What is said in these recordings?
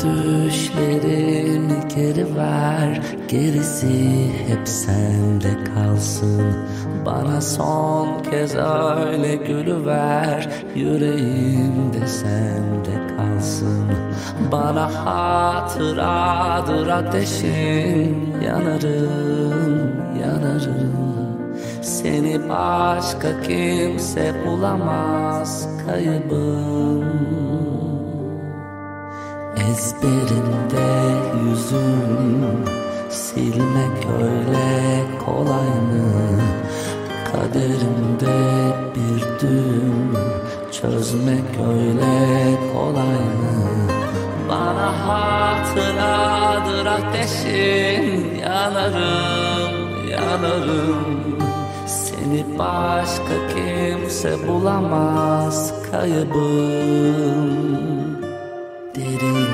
düşlerimi geri ver Gerisi hep sende kalsın. Bana son kez öyle gülüver Yüreğimde sende kalsın. Bana hatıradır ateşin. Yanarım, yanarım. Seni başka kimse bulamaz. Kaybım Ezberimde yüzüm Silmek öyle kolay mı? Kaderimde bir düğüm Çözmek öyle kolay mı? Bana hatıradır ateşin Yanarım, yanarım Seni başka kimse bulamaz kaybım derinlerde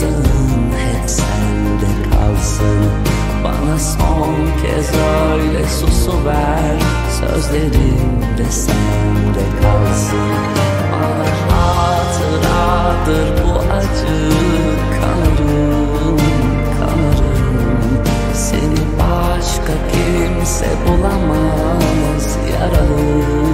kalsın Hep sende kalsın. Bana son kez öyle susuver Sözlerim de sende kalsın. Bana hatıradır bu acı. Kanarım, kanarım. Seni başka kimse bulamaz. Yaralım.